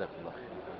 جزاك الله خير.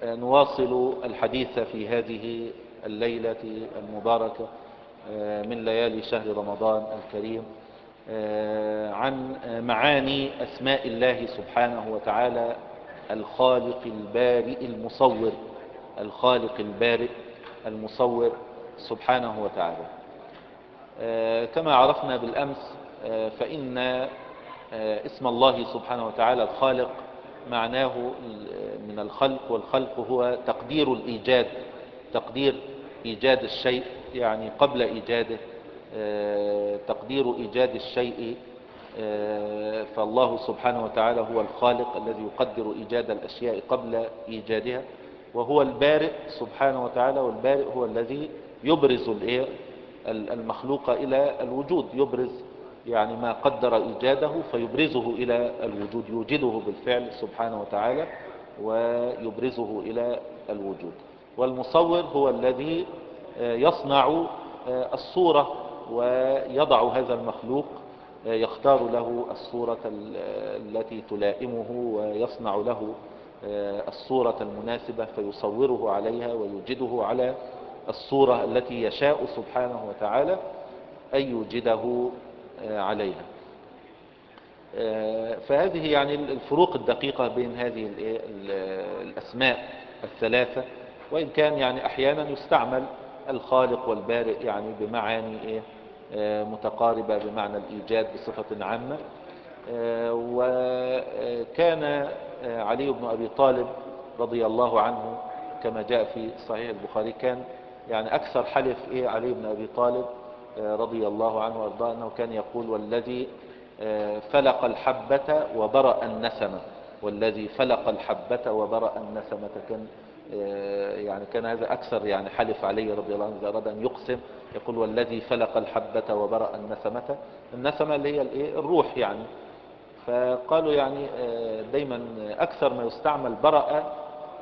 فنواصل الحديث في هذه الليلة المباركة من ليالي شهر رمضان الكريم عن معاني أسماء الله سبحانه وتعالى الخالق البارئ المصور الخالق البارئ المصور سبحانه وتعالى. كما عرفنا بالأمس فإن اسم الله سبحانه وتعالى الخالق معناه من الخلق والخلق هو تقدير الإيجاد تقدير إيجاد الشيء يعني قبل إيجاده تقدير إيجاد الشيء فالله سبحانه وتعالى هو الخالق الذي يقدر إيجاد الأشياء قبل إيجادها وهو البارئ سبحانه وتعالى والبارئ هو الذي يبرز المخلوق إلى الوجود يبرز يعني ما قدر إيجاده فيبرزه إلى الوجود يوجده بالفعل سبحانه وتعالى ويبرزه إلى الوجود. والمصور هو الذي يصنع الصورة ويضع هذا المخلوق يختار له الصورة التي تلائمه ويصنع له الصورة المناسبة فيصوره عليها ويوجده على الصورة التي يشاء سبحانه وتعالى أن يوجده عليها. فهذه يعني الفروق الدقيقة بين هذه الأسماء الثلاثة وإن كان يعني أحيانا يستعمل الخالق والبارئ يعني بمعاني متقاربة بمعنى الإيجاد بصفة عامة. وكان علي بن أبي طالب رضي الله عنه كما جاء في صحيح البخاري كان يعني أكثر حلف إيه علي بن أبي طالب رضي الله عنه وأرضاه أنه كان يقول والذي فلق الحبة وبرأ النسمة. والذي فلق الحبة وبرأ النسمة كان يعني كان هذا أكثر يعني حلف عليه رضي الله عنه إذا أراد أن يقسم. يقول والذي فلق الحبة وبرأ النسمة. النسمة اللي هي الروح يعني. فقالوا يعني دايما أكثر ما يستعمل برأ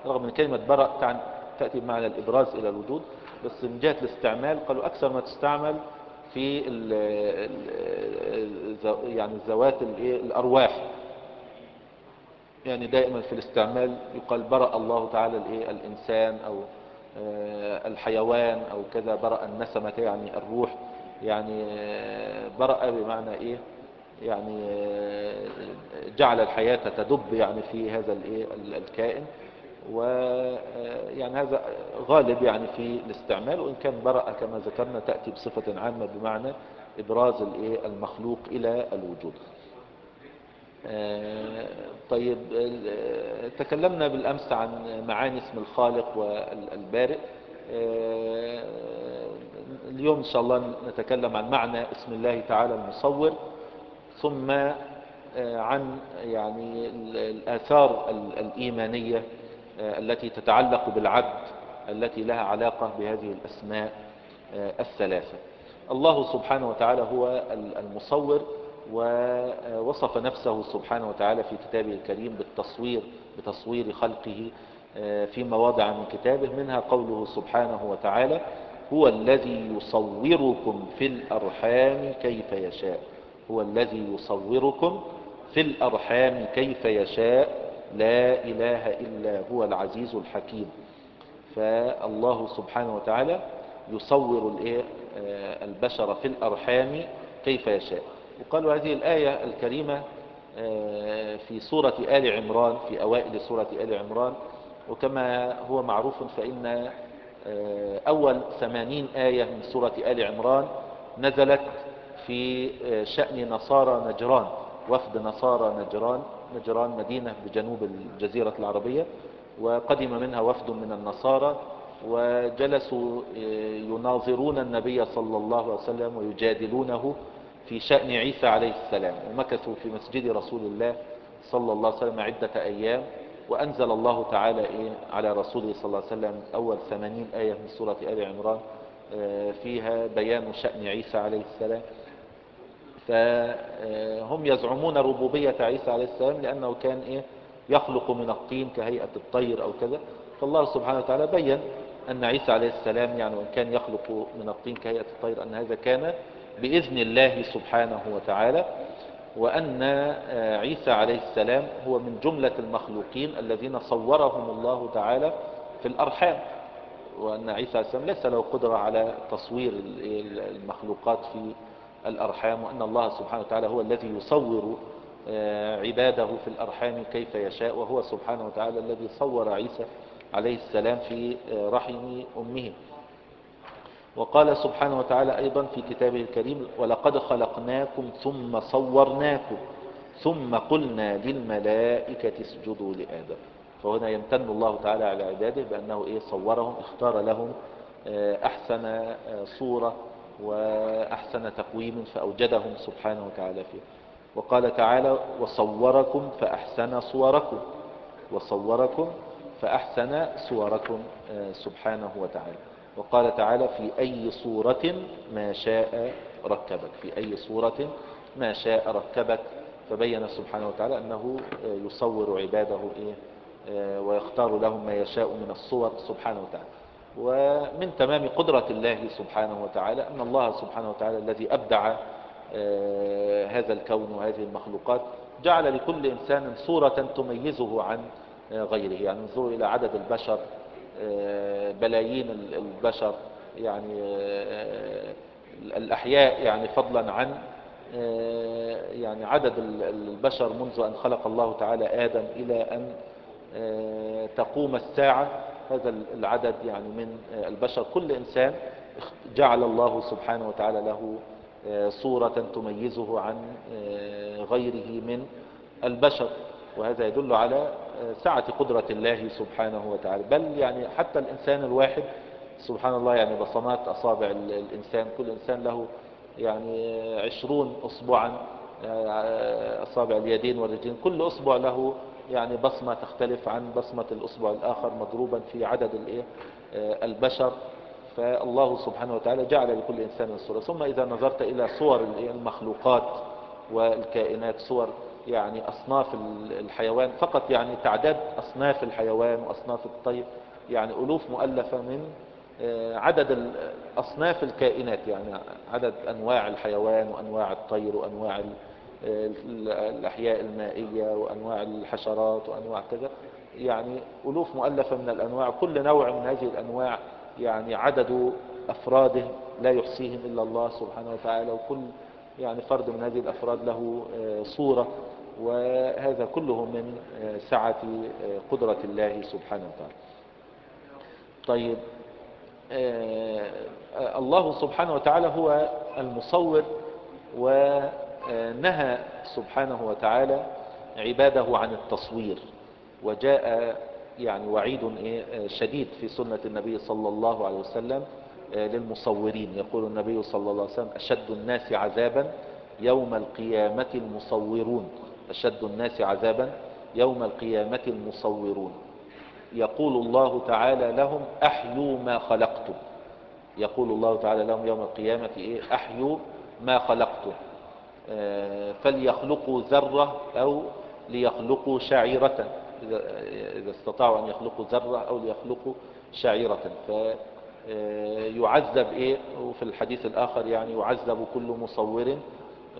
رغم من كلمة برأ تأتي بمعنى الإبراز إلى الوجود بس من جهة الاستعمال قالوا أكثر ما تستعمل في ال يعني ذوات الأرواح. يعني دائما في الاستعمال يقال برأ الله تعالى الإنسان أو الحيوان أو كذا برأ النسمة يعني الروح. يعني برأ بمعنى إيه؟ يعني جعل الحياة تدب يعني في هذا الايه الكائن. ويعني هذا غالب يعني في الاستعمال وإن كان برأ كما ذكرنا تأتي بصفة عامة بمعنى إبراز المخلوق إلى الوجود. طيب تكلمنا بالأمس عن معاني اسم الخالق والبارئ. اليوم إن شاء الله نتكلم عن معنى اسم الله تعالى المصور ثم عن يعني الآثار الإيمانية التي تتعلق بالعبد التي لها علاقة بهذه الأسماء الثلاثة. الله سبحانه وتعالى هو المصور ووصف نفسه سبحانه وتعالى في كتابه الكريم بالتصوير بتصوير خلقه في مواضع من كتابه منها قوله سبحانه وتعالى هو الذي يصوركم في الأرحام كيف يشاء. هو الذي يصوركم في الأرحام كيف يشاء لا إله إلا هو العزيز الحكيم. فالله سبحانه وتعالى يصور آه، البشر في الأرحام كيف يشاء. وقالوا هذه الآية الكريمة آه، في سورة آل عمران في أوائل سورة آل عمران. وكما هو معروف فإن آه، أول ثمانين آية من سورة آل عمران نزلت في شأن نصارى نجران وفد نصارى نجران. نجران مدينة بجنوب الجزيرة العربية وقدم منها وفد من النصارى وجلسوا يناظرون النبي صلى الله عليه وسلم ويجادلونه في شأن عيسى عليه السلام. ومكثوا في مسجد رسول الله صلى الله عليه وسلم عدة أيام وأنزل الله تعالى إيه؟ على رسوله صلى الله عليه وسلم أول ثمانين آية من سورة آل عمران آه، فيها بيان شأن عيسى عليه السلام. فهم يزعمون ربوبية عيسى عليه السلام لأنه كان إيه؟ يخلق من الطين كهيئة الطير أو كذا. فالله سبحانه وتعالى بين أن عيسى عليه السلام يعني وإن كان يخلق من الطين كهيئة الطير أن هذا كان بإذن الله سبحانه وتعالى وأن عيسى عليه السلام هو من جملة المخلوقين الذين صورهم الله تعالى في الأرحام وأن عيسى عليه السلام ليس له قدرة على تصوير المخلوقات في الأرحام وأن الله سبحانه وتعالى هو الذي يصور آه، عباده في الأرحام كيف يشاء وهو سبحانه وتعالى الذي صور عيسى عليه السلام في آه، رحم أمه. وقال سبحانه وتعالى أيضا في كتابه الكريم ولقد خلقناكم ثم صورناكم ثم قلنا للملائكة اسجدوا لآدم. فهنا يمتن الله تعالى على عباده بأنه إيه؟ صورهم اختار لهم آه، أحسن صورة وأحسن تقويم فأوجدهم سبحانه وتعالى فيه. وقال تعالى وصوركم فأحسن صوركم. وصوركم فأحسن صوركم آه، سبحانه وتعالى. وقال تعالى في أي صورة ما شاء ركبك. في أي صورة ما شاء ركبك. فبين سبحانه وتعالى أنه آه، يصور عباده إيه آه، ويختار لهم ما يشاء من الصور سبحانه وتعالى. ومن تمام قدرة الله سبحانه وتعالى أن الله سبحانه وتعالى الذي أبدع آه، هذا الكون وهذه المخلوقات جعل لكل إنسان صورة تميزه عن آه، غيره يعني انظروا إلى عدد البشر آه، بلايين البشر يعني الأحياء يعني فضلا عن يعني عدد البشر منذ أن خلق الله تعالى آدم إلى أن تقوم الساعة. هذا العدد يعني من البشر. كل إنسان جعل الله سبحانه وتعالى له آه، صورة تميزه عن آه، غيره من البشر. وهذا يدل على آه، سعة قدرة الله سبحانه وتعالى. بل يعني حتى الإنسان الواحد سبحان الله يعني بصمات أصابع الإنسان. كل إنسان له يعني عشرون أصبعا أصابع اليدين والرجلين. كل أصبع له يعني بصمة تختلف عن بصمة الأصبع الآخر مضروبا في عدد البشر. فالله سبحانه وتعالى جعل لكل إنسان صورة. ثم إذا نظرت إلى صور المخلوقات والكائنات صور يعني أصناف الحيوان فقط يعني تعداد أصناف الحيوان وأصناف الطير يعني ألوف مؤلفة من آه، عدد أصناف الكائنات يعني عدد أنواع الحيوان وأنواع الطير وأنواع الأحياء المائية وأنواع الحشرات وأنواع كذا. يعني ألوف مؤلفة من الأنواع كل نوع من هذه الأنواع يعني عدد أفراده لا يحصيهم إلا الله سبحانه وتعالى وكل يعني فرد من هذه الأفراد له آه، صورة وهذا كله من آه، سعة آه، قدرة الله سبحانه وتعالى. طيب الله سبحانه وتعالى هو المصور ونهى سبحانه وتعالى عباده عن التصوير وجاء يعني وعيد إيه، شديد في سنة النبي صلى الله عليه وسلم آه، للمصورين. يقول النبي صلى الله عليه وسلم أشد الناس عذابا يوم القيامة المصورون. أشد الناس عذابا يوم القيامة المصورون. يقول الله تعالى لهم أحيوا ما خلقتم. يقول الله تعالى لهم يوم القيامة إيه؟ أحيوا ما خلقتم. فليخلقوا ذرة أو ليخلقوا شعيرة. إذا استطاعوا أن يخلقوا ذرة أو ليخلقوا شعيرة. فيعذب إيه؟ وفي الحديث الآخر يعني يعذب كل مصور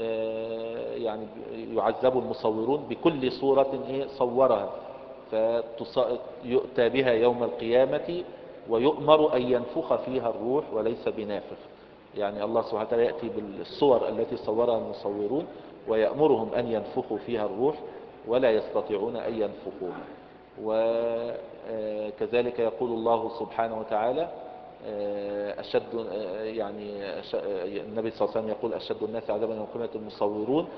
آه، يعني يعذب المصورون بكل صورة إيه؟ صورها. فيؤتى بها يوم القيامة ويؤمر أن ينفخ فيها الروح وليس بنافخ. يعني الله سبحانه وتعالى يأتي بالصور التي صورها المصورون ويأمرهم أن ينفخوا فيها الروح ولا يستطيعون أن ينفخوها. وكذلك يقول الله سبحانه وتعالى أشد يعني النبي صلى الله عليه وسلم يقول أشد الناس عذابا يوم القيامة المصورون.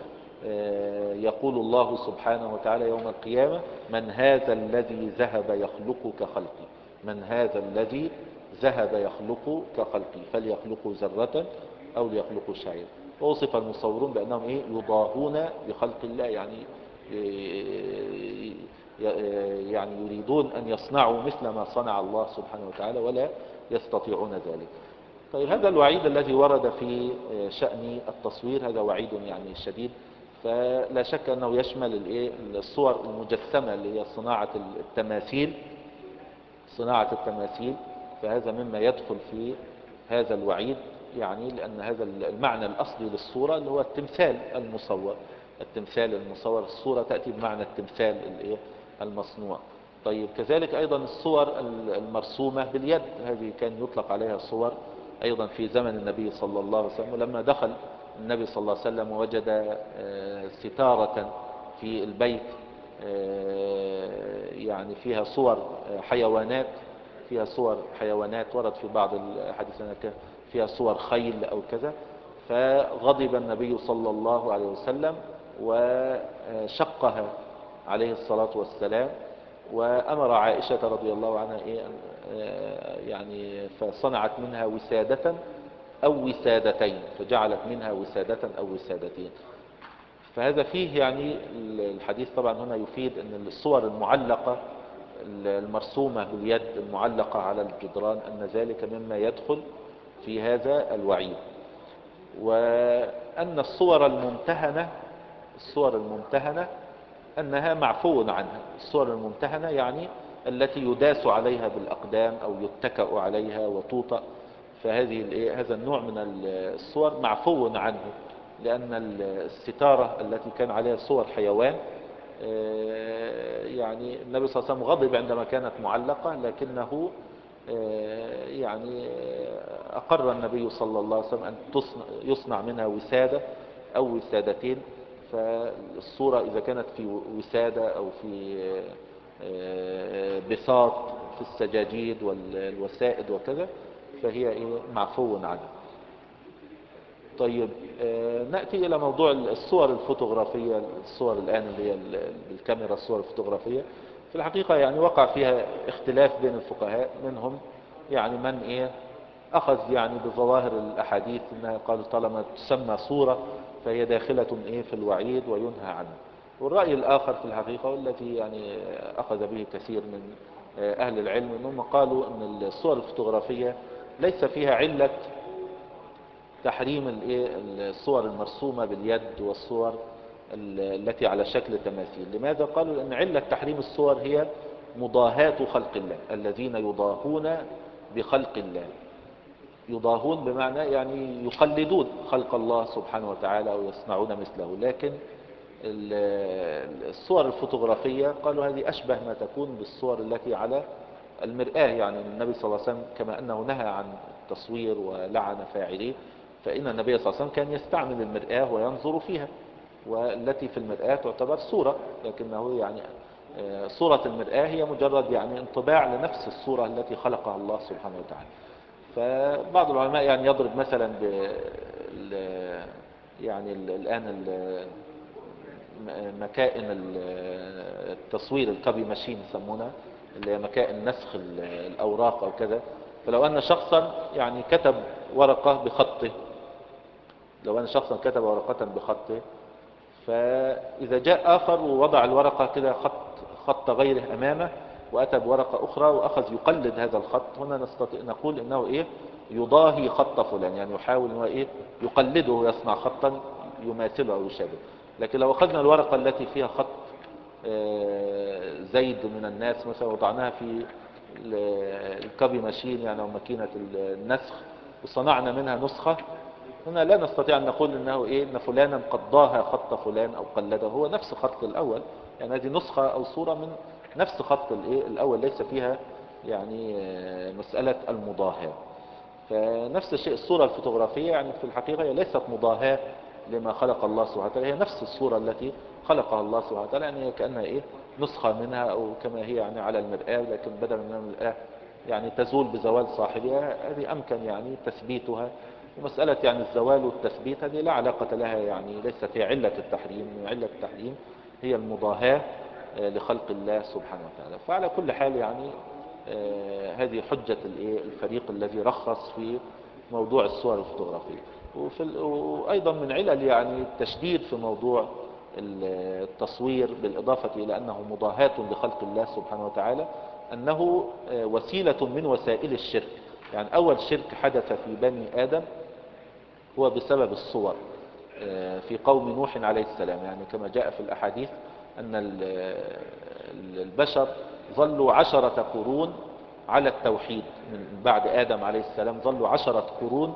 يقول الله سبحانه وتعالى يوم القيامة من هذا الذي ذهب يخلق كخلقي من هذا الذي ذهب يخلق كخلقي فليخلقوا ذرة أو ليخلقوا شعير. ووصف المصورون بأنهم إيه؟ يضاهون بخلق الله يعني يعني يريدون أن يصنعوا مثل ما صنع الله سبحانه وتعالى ولا يستطيعون ذلك. طيب هذا الوعيد الذي ورد في شأن التصوير هذا وعيد يعني شديد. فلا شك أنه يشمل الصور المجسمة اللي هي صناعة التماثيل صناعة التماثيل. فهذا مما يدخل في هذا الوعيد يعني لأن هذا المعنى الأصلي للصورة اللي هو التمثال المصور. التمثال المصور الصورة تأتي بمعنى التمثال المصنوع. طيب كذلك أيضا الصور المرسومة باليد هذه كان يطلق عليها صور أيضا في زمن النبي صلى الله عليه وسلم ولما دخل النبي صلى الله عليه وسلم وجد ستارة في البيت يعني فيها صور حيوانات فيها صور حيوانات ورد في بعض الحديث فيها صور خيل أو كذا. فغضب النبي صلى الله عليه وسلم وشقها عليه الصلاة والسلام. وأمر عائشة رضي الله عنها إيه يعني فصنعت منها وسادة أو وسادتين فجعلت منها وسادة أو وسادتين. فهذا فيه يعني الحديث طبعا هنا يفيد أن الصور المعلقة المرسومة باليد المعلقة على الجدران أن ذلك مما يدخل في هذا الوعيد. وأن الصور الممتهنة الصور الممتهنة أنها معفو عنها. الصور الممتهنة يعني التي يداس عليها بالأقدام أو يتكأ عليها وتوطأ. فهذه هذا النوع من الصور معفو عنه لأن الستارة التي كان عليها صور حيوان يعني النبي صلى الله عليه وسلم غضب عندما كانت معلقة لكنه يعني أقر النبي صلى الله عليه وسلم أن يصنع منها وسادة أو وسادتين. فالصورة إذا كانت في وسادة أو في بساط في السجاجيد والوسائد وكذا فهي معفو عنها طيب نأتي إلى موضوع الصور الفوتوغرافية الصور الآن اللي هي بالكاميرا الصور الفوتوغرافية. في الحقيقة يعني وقع فيها اختلاف بين الفقهاء منهم يعني من إيه أخذ يعني بظواهر الأحاديث أنها قال طالما تسمى صورة فهي داخلة إيه في الوعيد وينهى عنه والرأي الآخر في الحقيقة والتي يعني أخذ به كثير من أهل العلم أنهم قالوا أن الصور الفوتوغرافية ليس فيها علة تحريم الصور المرسومة باليد والصور التي على شكل تماثيل لماذا قالوا؟ لأن علة تحريم الصور هي مضاهاة خلق الله الذين يضاهون بخلق الله. يضاهون بمعنى يعني يقلدون خلق الله سبحانه وتعالى ويصنعون مثله. لكن الصور الفوتوغرافية قالوا هذه أشبه ما تكون بالصور التي على المرآة. يعني النبي صلى الله عليه وسلم كما أنه نهى عن التصوير ولعن فاعليه فإن النبي صلى الله عليه وسلم كان يستعمل المرآة وينظر فيها والتي في المرآة تعتبر صورة لكنه يعني صورة المرآة هي مجرد يعني انطباع لنفس الصورة التي خلقها الله سبحانه وتعالى. فبعض العلماء يعني يضرب مثلا ب يعني الآن مكائن التصوير الكوبي ماشين يسمونها اللي هي مكائن نسخ الأوراق أو كذا. فلو أن شخصا يعني كتب ورقة بخطه لو أن شخصا كتب ورقة بخطه فإذا جاء آخر ووضع الورقة كده خط خط غيره أمامه وأتى بورقة أخرى وأخذ يقلد هذا الخط هنا نستطيع نقول إنه إيه؟ يضاهي خط فلان يعني يحاول إنه إيه؟ يقلده ويصنع خطا يماثله أو يشابه لكن لو أخذنا الورقة التي فيها خط زيد من الناس مثلا وضعناها في الكوبي ماشين يعني أو ماكينة النسخ وصنعنا منها نسخة هنا لا نستطيع أن نقول إنه إيه إن فلانا قد خط فلان أو قلده. هو نفس خط الأول. يعني هذه نسخة أو صورة من نفس خط الإيه الأول. ليس فيها يعني مسألة المضاهاة. فنفس الشيء الصورة الفوتوغرافية يعني في الحقيقة هي ليست مضاهاة لما خلق الله سبحانه وتعالى. هي نفس الصورة التي خلقها الله سبحانه وتعالى. يعني كأنها إيه نسخة منها أو كما هي يعني على المرآة. لكن بدل من المرآة يعني تزول بزوال صاحبها هذه أمكن يعني تثبيتها. ومسألة يعني الزوال والتثبيت هذه لا علاقة لها يعني ليست هي علة التحريم علة التحريم هي المضاهاة آه، لخلق الله سبحانه وتعالى. فعلى كل حال يعني آه، هذه حجة الفريق الذي رخص في موضوع الصور الفوتوغرافية. وأيضا من علل يعني التشديد في موضوع التصوير بالإضافة إلى أنه مضاهاة لخلق الله سبحانه وتعالى أنه آه، وسيلة من وسائل الشرك. يعني أول شرك حدث في بني آدم هو بسبب الصور آه، في قوم نوح عليه السلام. يعني كما جاء في الأحاديث أن البشر ظلوا عشرة قرون على التوحيد. من بعد آدم عليه السلام ظلوا عشرة قرون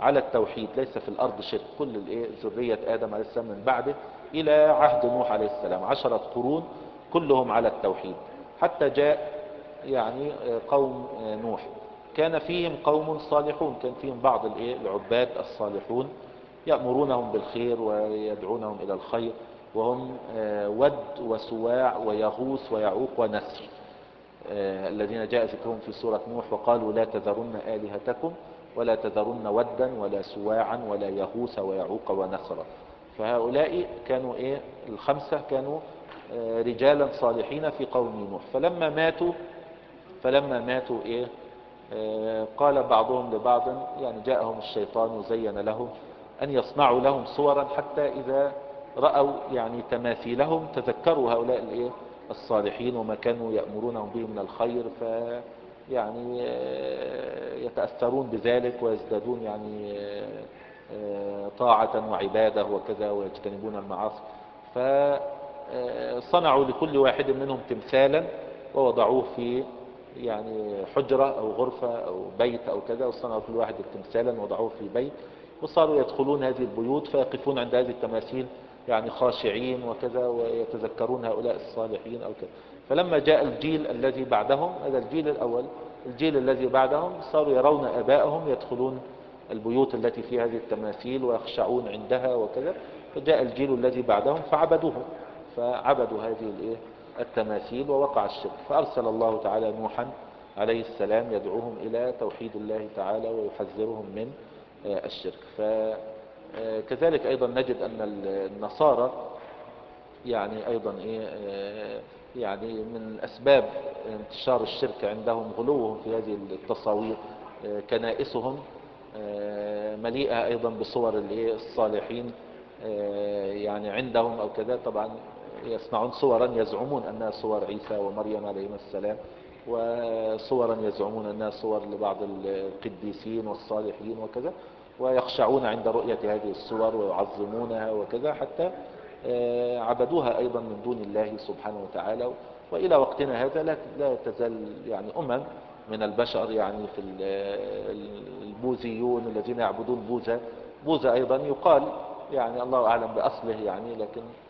على التوحيد. ليس في الأرض شرك. كل ذرية آدم عليه السلام من بعده إلى عهد نوح عليه السلام. عشرة قرون كلهم على التوحيد. حتى جاء يعني قوم نوح. كان فيهم قوم صالحون كان فيهم بعض العباد الصالحون يأمرونهم بالخير ويدعونهم إلى الخير وهم آه، ود وسواع ويغوث ويعوق ونسر. آه، الذين جاء ذكرهم في سورة نوح وقالوا لا تذرن آلهتكم ولا تذرن ودا ولا سواعا ولا يغوث ويعوق ونسرا فهؤلاء كانوا إيه؟ الخمسة كانوا آه، رجالا صالحين في قوم نوح. فلما ماتوا فلما ماتوا إيه؟ قال بعضهم لبعض يعني جاءهم الشيطان وزين لهم أن يصنعوا لهم صورا حتى إذا رأوا يعني تماثيلهم تذكروا هؤلاء الصالحين وما كانوا يأمرونهم به من الخير ف يعني آه، يتأثرون بذلك ويزدادون يعني آه، طاعة وعبادة وكذا ويجتنبون المعاصي. فصنعوا لكل واحد منهم تمثالا ووضعوه في يعني حجرة أو غرفة أو بيت أو كذا وصنعوا كل واحد تمثالا ووضعوه في بيت وصاروا يدخلون هذه البيوت فيقفون عند هذه التماثيل يعني خاشعين وكذا ويتذكرون هؤلاء الصالحين أو كذا. فلما جاء الجيل الذي بعدهم هذا الجيل الأول الجيل الذي بعدهم صاروا يرون أبائهم يدخلون البيوت التي فيها هذه التماثيل ويخشعون عندها وكذا. فجاء الجيل الذي بعدهم فعبدوهم فعبدوا هذه التماثيل ووقع الشرك. فأرسل الله تعالى نوحا عليه السلام يدعوهم إلى توحيد الله تعالى ويحذرهم من آه، الشرك. فكذلك أيضا نجد أن النصارى يعني أيضا إيه آه، يعني من أسباب انتشار الشرك عندهم غلوهم في هذه التصاوير آه، كنائسهم مليئة أيضا بصور الصالحين يعني عندهم أو كذا. طبعا يصنعون صورا يزعمون أنها صور عيسى ومريم عليهما السلام وصورا يزعمون أنها صور لبعض القديسين والصالحين وكذا ويخشعون عند رؤية هذه الصور ويعظمونها وكذا حتى آه، عبدوها أيضا من دون الله سبحانه وتعالى. وإلى وقتنا هذا لا تزال يعني أمم من البشر يعني في البوذيون الذين يعبدون بوذا. بوذا أيضا يقال يعني الله أعلم بأصله يعني لكن آه،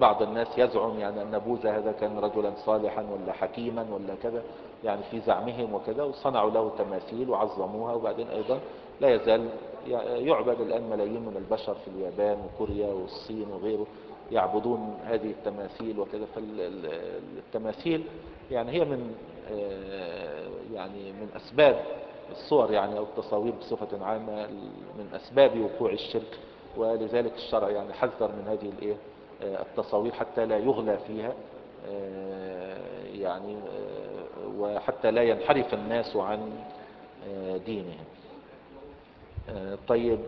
بعض الناس يزعم يعني أن بوذا هذا كان رجلا صالحا ولا حكيما ولا كذا يعني في زعمهم وكذا وصنعوا له تماثيل وعظموها وبعدين أيضا لا يزال يعبد الآن ملايين من البشر في اليابان وكوريا والصين وغيره يعبدون هذه التماثيل وكذا. فالتماثيل يعني هي من آه، يعني من أسباب الصور يعني أو التصاوير بصفة عامة من أسباب وقوع الشرك. ولذلك الشرع يعني حذر من هذه الإيه آه، التصاوير حتى لا يغلى فيها آه، يعني آه، وحتى لا ينحرف الناس عن دينهم. طيب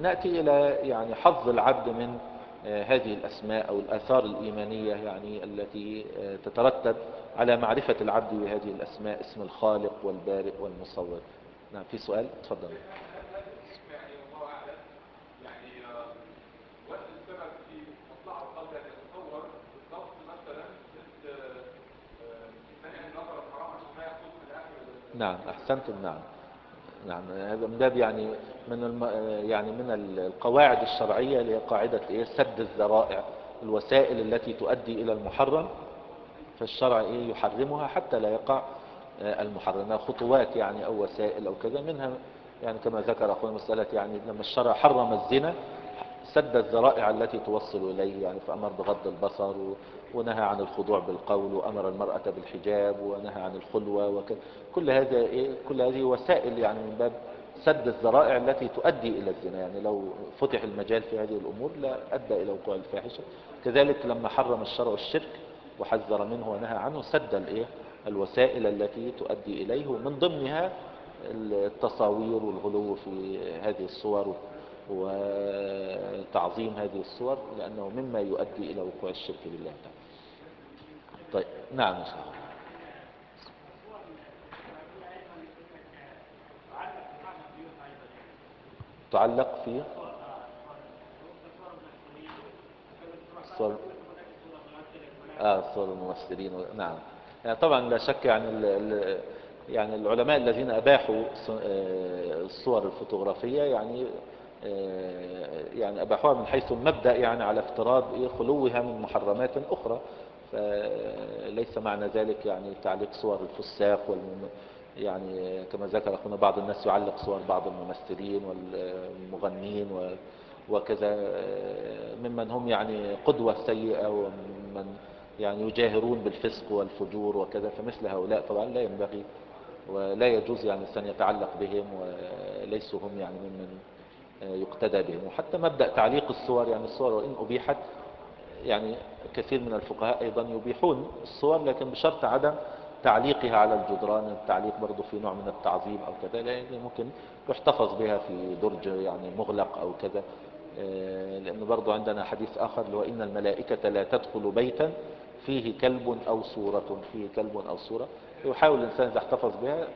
نأتي إلى يعني حظ العبد من هذه الأسماء أو الآثار الإيمانية يعني التي تترتب على معرفة العبد بهذه الأسماء اسم الخالق والبارئ والمصور. نعم في سؤال؟ تفضل. نعم أحسنتم نعم. نعم هذا من باب يعني من الم... يعني من القواعد الشرعية اللي هي قاعدة إيه؟ سد الذرائع الوسائل التي تؤدي إلى المحرم. فالشرع إيه؟ يحرمها حتى لا يقع المحرمة خطوات يعني أو وسائل أو كذا منها يعني كما ذكر أخونا مسألة يعني لما الشرع حرم الزنا سد الذرائع التي توصل إليه يعني فأمر بغض البصر ونهى عن الخضوع بالقول وأمر المرأة بالحجاب ونهى عن الخلوة وكذا كل هذا إيه كل هذه وسائل يعني من باب سد الذرائع التي تؤدي إلى الزنا. يعني لو فتح المجال في هذه الأمور لا أدى إلى وقوع الفاحشة. كذلك لما حرم الشرع الشرك وحذر منه ونهى عنه سد الإيه الوسائل التي تؤدي إليه ومن ضمنها التصاوير والغلو في هذه الصور وتعظيم هذه الصور لأنه مما يؤدي إلى وقوع الشرك بالله تعالى. طيب نعم الله تعلق في صور آه صور الممثلين نعم. يعني طبعا لا شك يعني ال يعني العلماء الذين أباحوا آه، الصور الفوتوغرافية يعني يعني أباحوها من حيث المبدأ يعني على افتراض إيه خلوها من محرمات أخرى. فليس معنى ذلك يعني تعليق صور الفساق والمم... يعني كما ذكر أخونا بعض الناس يعلق صور بعض الممثلين والمغنين وكذا آه، ممن هم يعني قدوة سيئة ومن يعني يجاهرون بالفسق والفجور وكذا فمثل هؤلاء طبعا لا ينبغي ولا يجوز يعني الإنسان يتعلق بهم وليسوا هم يعني ممن يقتدى بهم وحتى مبدأ تعليق الصور يعني الصور وإن أبيحت يعني كثير من الفقهاء أيضا يبيحون الصور لكن بشرط عدم تعليقها على الجدران. التعليق برضه في نوع من التعظيم أو كذا لأن ممكن يحتفظ بها في درج يعني مغلق أو كذا. آه، لأنه برضه عندنا حديث آخر اللي هو إن الملائكة لا تدخل بيتا فيه كلب أو صورة فيه كلب أو صورة. يحاول الإنسان إذا احتفظ بها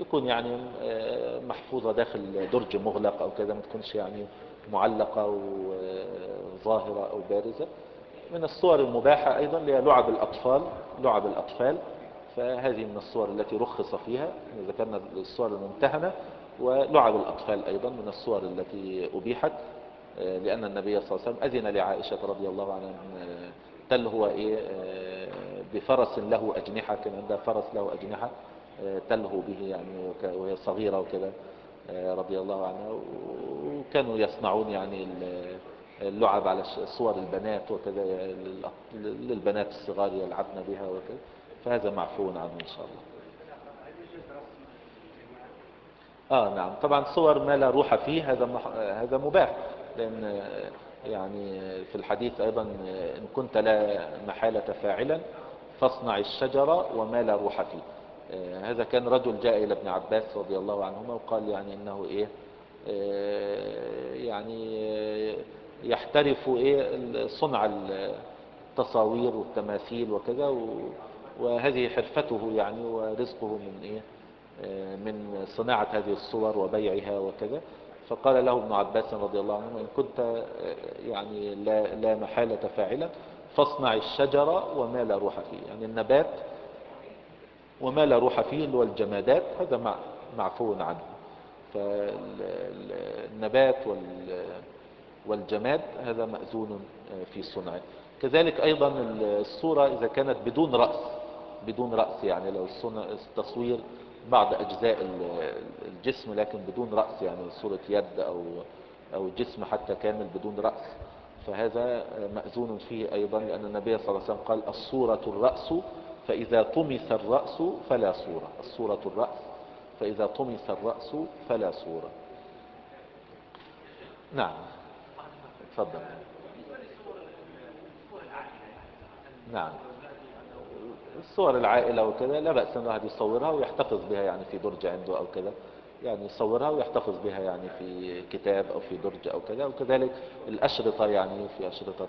يكون يعني آه، محفوظة داخل درج مغلق أو كذا ما تكونش يعني معلقة وظاهرة أو بارزة. من الصور المباحة أيضا لعب الأطفال لعب الأطفال. فهذه من الصور التي رخص فيها ذكرنا الصور الممتهنة ولعب الأطفال أيضا من الصور التي أبيحت. آه، لأن النبي صلى الله عليه وسلم أذن لعائشة رضي الله عنها تلهو إيه آه، بفرس له أجنحة كان عندها فرس له أجنحة. آه، تلهو به يعني وهي صغيرة وكذا آه، رضي الله عنها وكانوا يصنعون يعني اللعب على صور البنات وكذا للبنات الصغار يلعبن بها وكذا فهذا معفو عنه إن شاء الله. آه نعم. طبعا صور ما لا روح فيه هذا هذا مباح لأن يعني في الحديث أيضا إن كنت لا محالة فاعلا فاصنع الشجرة وما لا روح فيه. آه، هذا كان رجل جاء إلى ابن عباس رضي الله عنهما وقال يعني إنه إيه آه، يعني يحترف إيه صنع التصاوير والتماثيل وكذا وهذه حرفته يعني ورزقه من إيه آه، من صناعة هذه الصور وبيعها وكذا. فقال له ابن عباس رضي الله عنه إن كنت يعني لا, لا محالة فاعلا فاصنع الشجرة وما لا روح فيه. يعني النبات وما لا روح فيه اللي هو الجمادات هذا معفو عنه. فالنبات والجماد هذا مأذون في صنعه. كذلك أيضا الصورة إذا كانت بدون رأس بدون رأس يعني لو التصوير بعض أجزاء الجسم لكن بدون رأس يعني صورة يد أو أو جسم حتى كامل بدون رأس. فهذا مأذون فيه أيضا لأن النبي صلى الله عليه وسلم قال الصورة الرأس فإذا طمس الرأس فلا صورة الصورة الرأس. فإذا طمس الرأس فلا صورة. نعم. تفضل. نعم. الصور العائلة وكذا لا بأس أن الواحد يصورها ويحتفظ بها يعني في درج عنده أو كذا. يعني يصورها ويحتفظ بها يعني في كتاب أو في درج أو كذا. وكذلك الأشرطة يعني في أشرطة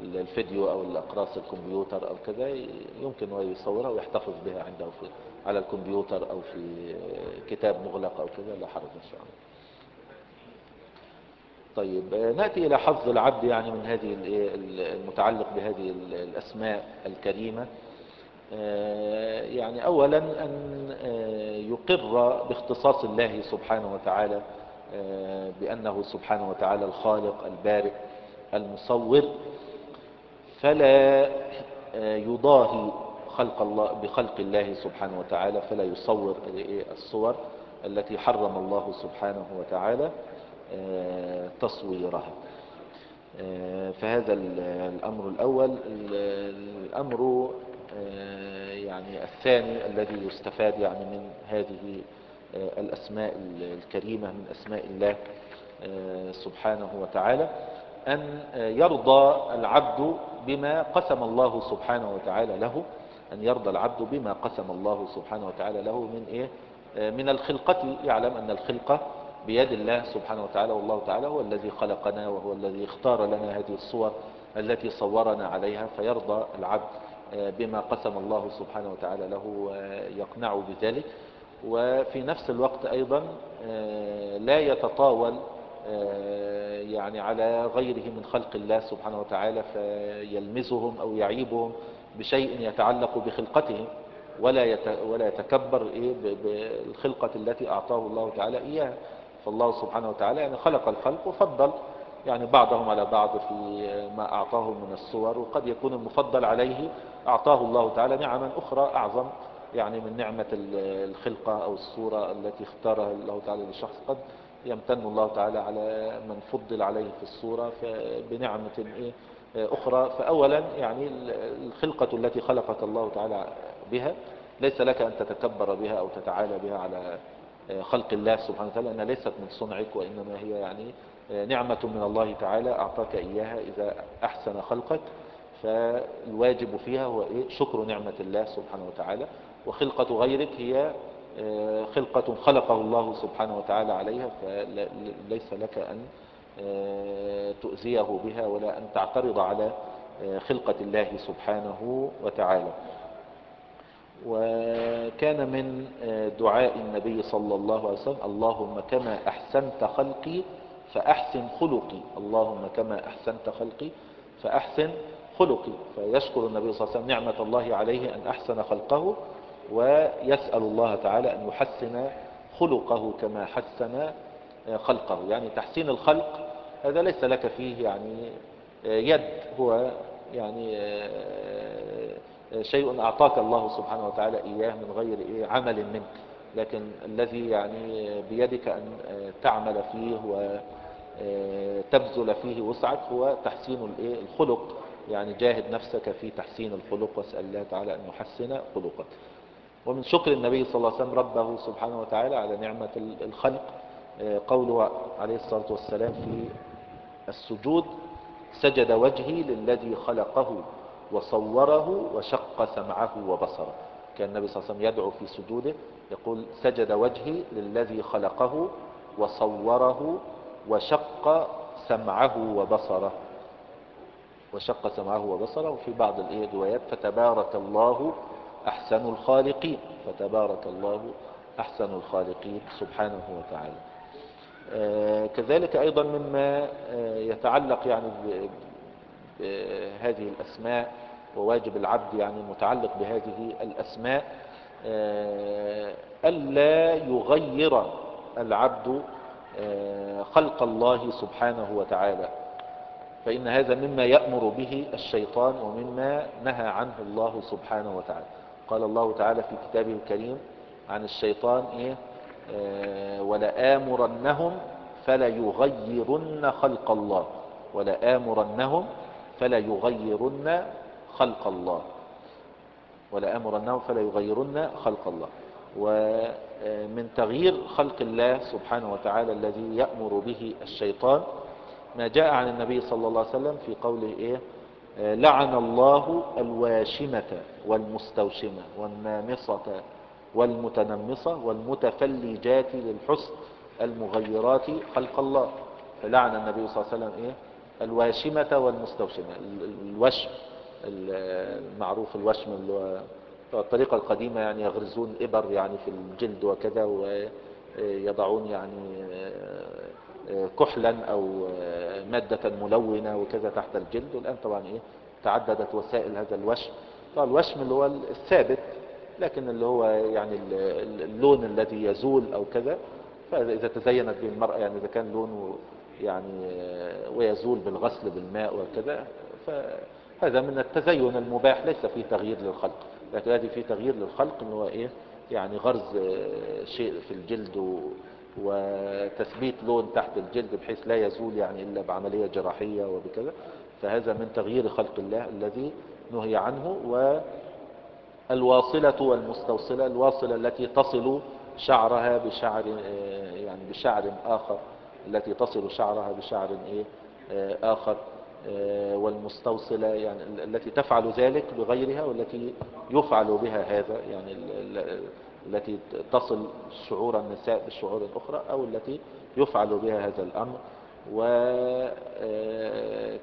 الفيديو أو الأقراص الكمبيوتر أو كذا يمكن أن يصورها ويحتفظ بها عنده في على الكمبيوتر أو في كتاب مغلق أو كذا لا حرج إن شاء الله. طيب نأتي إلى حظ العبد يعني من هذه المتعلق بهذه الأسماء الكريمة. آه، يعني أولا أن آه، يقر باختصاص الله سبحانه وتعالى آه، بأنه سبحانه وتعالى الخالق البارئ المصور. فلا يضاهي خلق الله بخلق الله سبحانه وتعالى فلا يصور الصور التي حرم الله سبحانه وتعالى آه، تصويرها. آه، فهذا الأمر الأول. الأمر آه، يعني الثاني الذي يستفاد يعني من هذه الأسماء الكريمة من أسماء الله سبحانه وتعالى أن يرضى العبد بما قسم الله سبحانه وتعالى له أن يرضى العبد بما قسم الله سبحانه وتعالى له من إيه؟ من الخلقة. يعلم أن الخلقة بيد الله سبحانه وتعالى والله تعالى هو الذي خلقنا وهو الذي اختار لنا هذه الصور التي صورنا عليها. فيرضى العبد بما قسم الله سبحانه وتعالى له ويقنع بذلك. وفي نفس الوقت أيضا لا يتطاول يعني على غيره من خلق الله سبحانه وتعالى فيلمزهم أو يعيبهم بشيء يتعلق بخلقتهم ولا ولا يتكبر إيه بالخلقة التي أعطاه الله تعالى إياها. فالله سبحانه وتعالى يعني خلق الخلق وفضل يعني بعضهم على بعض في ما أعطاه من الصور وقد يكون المفضل عليه أعطاه الله تعالى نعما أخرى أعظم يعني من نعمة الخلقة أو الصورة التي اختارها الله تعالى للشخص قد يمتن الله تعالى على من فضل عليه في الصورة بنعمة إيه؟ أخرى. فأولا يعني الخلقة التي خلقك الله تعالى بها ليس لك أن تتكبر بها أو تتعالى بها على خلق الله سبحانه وتعالى أنها ليست من صنعك وإنما هي يعني نعمة من الله تعالى. أعطاك إياها إذا أحسن خلقك. فالواجب فيها هو إيه؟ شكر نعمة الله سبحانه وتعالى. وخلقة غيرك هي خلقة خلقه الله سبحانه وتعالى عليها فليس لك أن تؤذيه بها ولا أن تعترض على خلقة الله سبحانه وتعالى. وكان من دعاء النبي صلى الله عليه وسلم اللهم كما أحسنت خلقي فأحسن خلقي. اللهم كما أحسنت خلقي فأحسن خلقي. فيشكر النبي صلى الله عليه وسلم نعمة الله عليه أن أحسن خلقه. ويسأل الله تعالى أن يحسن خلقه كما حسن خلقه. يعني تحسين الخلق هذا ليس لك فيه يعني يد هو يعني شيء أعطاك الله سبحانه وتعالى إياه من غير إيه عمل منك. لكن الذي يعني بيدك أن تعمل فيه وتبذل فيه وسعك هو تحسين الخلق. يعني جاهد نفسك في تحسين الخلق واسأل الله تعالى أن يحسن خلقك. ومن شكر النبي صلى الله عليه وسلم ربه سبحانه وتعالى على نعمة الخلق. قوله عليه الصلاة والسلام في السجود سجد وجهي للذي خلقه وصوره وشق سمعه وبصره. كان النبي صلى الله عليه وسلم يدعو في سجوده يقول سجد وجهي للذي خلقه وصوره وشق سمعه وبصره. وشق سمعه وبصره. وفي بعض الروايات فتبارك الله أحسن الخالقين. فتبارك الله أحسن الخالقين سبحانه وتعالى. آه كذلك أيضا مما آه يتعلق يعني بهذه الأسماء وواجب العبد يعني متعلق بهذه الأسماء آه ألا يغير العبد خلق الله سبحانه وتعالى. فإن هذا مما يأمر به الشيطان ومما نهى عنه الله سبحانه وتعالى. قال الله تعالى في كتابه الكريم عن الشيطان إيه؟ آه ولآمرنهم فليغيرن خلق الله. ولآمرنهم فليغيرن خلق الله. ولآمرنهم فليغيرن خلق الله. ومن تغيير خلق الله سبحانه وتعالى الذي يأمر به الشيطان ما جاء عن النبي صلى الله عليه وسلم في قوله إيه؟ لعن الله الواشمة والمستوشمة والنامصة والمتنمصة والمتفلجات للحسن المغيرات خلق الله. فلعن النبي صلى الله عليه وسلم إيه؟ الواشمة والمستوشمة. الوشم المعروف الوشم اللي هو الطريقة القديمة يعني يغرزون إبر يعني في الجلد وكذا ويضعون يعني كحلا أو مادة ملونة وكذا تحت الجلد. والآن طبعا إيه تعددت وسائل هذا الوشم طبعا الوشم اللي هو الثابت لكن اللي هو يعني اللون الذي يزول أو كذا. فإذا تزينت به المرأة يعني إذا كان لونه يعني ويزول بالغسل بالماء وكذا هذا من التزين المباح. ليس فيه تغيير للخلق لكن هذه فيه تغيير للخلق اللي هو إيه يعني غرز آه، شيء في الجلد وتثبيت لون تحت الجلد بحيث لا يزول يعني إلا بعملية جراحية وبكذا. فهذا من تغيير خلق الله الذي نهي عنه والواصلة والمستوصلة الواصلة التي تصل شعرها بشعر آه، يعني بشعر آخر التي تصل شعرها بشعر إيه آخر آه، والمستوصلة يعني التي تفعل ذلك بغيرها والتي يفعل بها هذا يعني التي تصل شعور النساء بالشعور الأخرى أو التي يفعل بها هذا الأمر.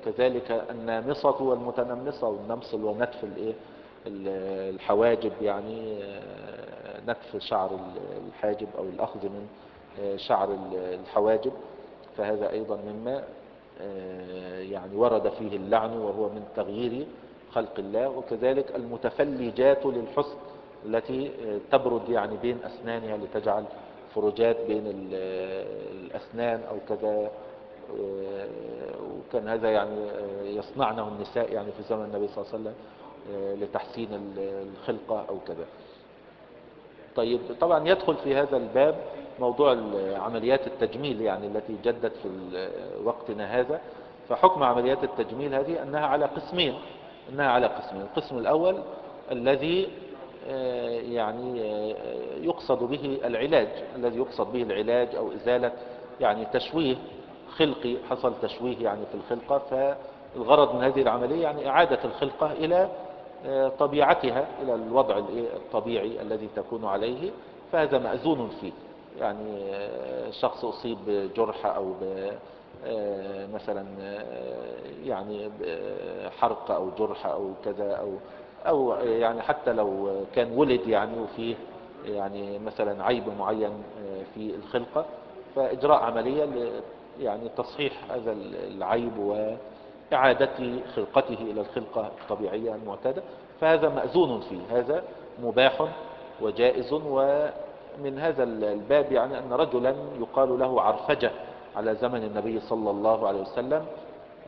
وكذلك آه، النامصة والمتنمصة والنمص ونتف الحواجب يعني نتف شعر الحاجب أو الأخذ من شعر الحواجب. فهذا أيضا مما آه، يعني ورد فيه اللعن وهو من تغيير خلق الله. وكذلك المتفلجات للحسن. التي آه، تبرد يعني بين أسنانها لتجعل فرجات بين الأسنان أو كذا آه، وكان هذا يعني يصنعنه النساء يعني في زمن النبي صلى الله عليه وسلم لتحسين الخلقة أو كذا. طيب طبعا يدخل في هذا الباب موضوع عمليات التجميل يعني التي جدت في وقتنا هذا. فحكم عمليات التجميل هذه أنها على قسمين أنها على قسمين. القسم الأول الذي آه، يعني آه، يقصد به العلاج. الذي يقصد به العلاج أو إزالة يعني تشويه خلقي حصل تشويه يعني في الخلقة فالغرض من هذه العملية يعني إعادة الخلقة إلى آه، طبيعتها إلى الوضع الطبيعي الذي تكون عليه. فهذا مأذون فيه. يعني آه، شخص أصيب بجرح أو آه، مثلا يعني حرق أو جرح أو كذا أو أو يعني حتى لو كان ولد يعني وفيه يعني مثلا عيب معين في الخلقة فإجراء عملية يعني تصحيح هذا العيب و إعادة خلقته إلى الخلقة الطبيعية المعتادة. فهذا مأذون فيه هذا مباح وجائز. ومن هذا الباب يعني أن رجلا يقال له عرفجة على زمن النبي صلى الله عليه وسلم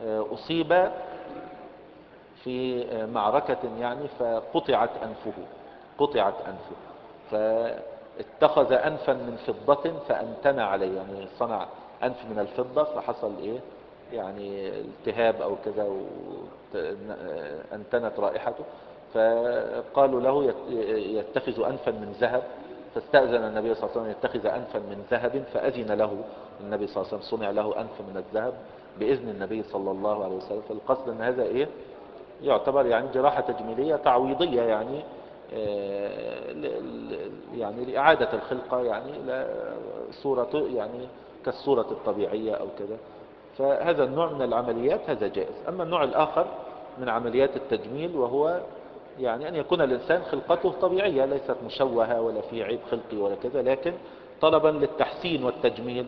آه، أصيب في معركة يعني فقطعت أنفه قطعت أنفه. فاتخذ أنفا من فضة فأنتن عليه يعني صنع أنف من الفضة فحصل إيه؟ يعني التهاب أو كذا وانتنت رائحته. فقالوا له يتخذ أنفا من ذهب. فاستأذن النبي صلى الله عليه وسلم يتخذ أنفا من ذهب فأذن له النبي صلى الله عليه وسلم صنع له أنف من الذهب بإذن النبي صلى الله عليه وسلم. فالقصد أن هذا إيه؟ يعتبر يعني جراحة تجميلية تعويضية يعني آه، يعني لإعادة الخلقة يعني إلى صورة يعني كالصورة الطبيعية أو كذا. فهذا النوع من العمليات هذا جائز. أما النوع الآخر من عمليات التجميل وهو يعني أن يكون الإنسان خلقته طبيعية ليست مشوهة ولا في عيب خلقي ولا كذا لكن طلبا للتحسين والتجميل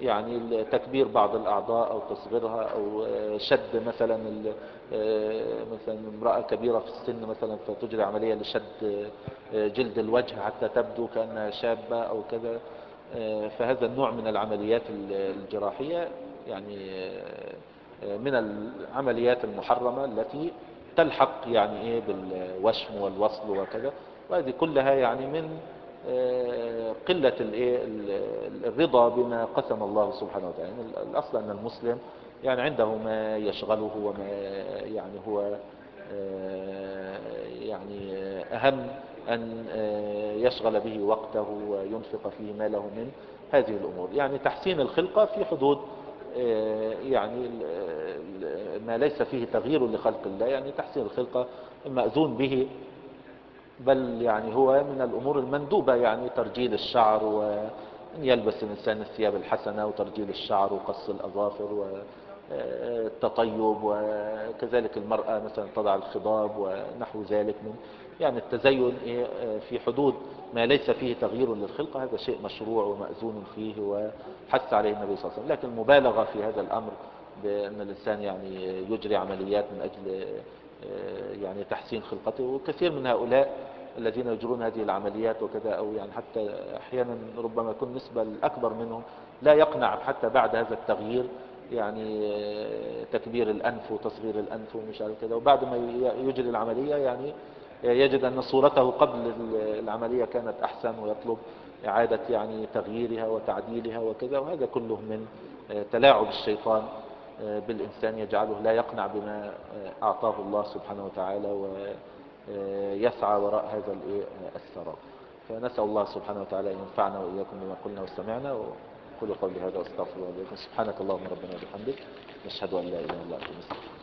يعني تكبير بعض الأعضاء أو تصغيرها أو شد مثلا مثلا امرأة كبيرة في السن مثلا فتجري عملية لشد جلد الوجه حتى تبدو كأنها شابة أو كذا فهذا النوع من العمليات الجراحية يعني آه، من العمليات المحرمة التي تلحق يعني إيه بالوشم والوصل وكذا وهذه كلها يعني من آه، قلة الرضا بما قسم الله سبحانه وتعالى. يعني الأصل أن المسلم يعني عنده ما يشغله وما يعني هو آه، يعني أهم أن يشغل به وقته وينفق فيه ماله من هذه الأمور. يعني تحسين الخلقة في حدود آه، يعني ما ليس فيه تغيير لخلق الله. يعني تحسين الخلقة مأذون به بل يعني هو من الأمور المندوبة يعني ترجيل الشعر وأن يلبس الإنسان الثياب الحسنة وترجيل الشعر وقص الأظافر والتطيب وكذلك المرأة مثلا تضع الخضاب ونحو ذلك من يعني التزين في حدود ما ليس فيه تغيير للخلقة. هذا شيء مشروع ومأذون فيه وحث عليه النبي صلى الله عليه وسلم. لكن المبالغة في هذا الأمر بأن الإنسان يعني يجري عمليات من أجل يعني تحسين خلقته وكثير من هؤلاء الذين يجرون هذه العمليات وكذا أو يعني حتى أحيانا ربما يكون نسبة الأكبر منهم لا يقنع حتى بعد هذا التغيير يعني آه، تكبير الأنف وتصغير الأنف ومش عارف كده وبعد ما يجري العملية يعني يجد أن صورته قبل العملية كانت أحسن ويطلب إعادة يعني تغييرها وتعديلها وكذا وهذا كله من آه، تلاعب الشيطان. آه، بالإنسان يجعله لا يقنع بما أعطاه الله سبحانه وتعالى ويسعى وراء هذا الثراء. فنسأل الله سبحانه وتعالى أن ينفعنا وإياكم بما قلنا واستمعنا وقولوا قولي هذا وأستغفر الله سبحانك اللهم ربنا وبحمدك. نشهد أن لا إله إلا أنت. نستغفرك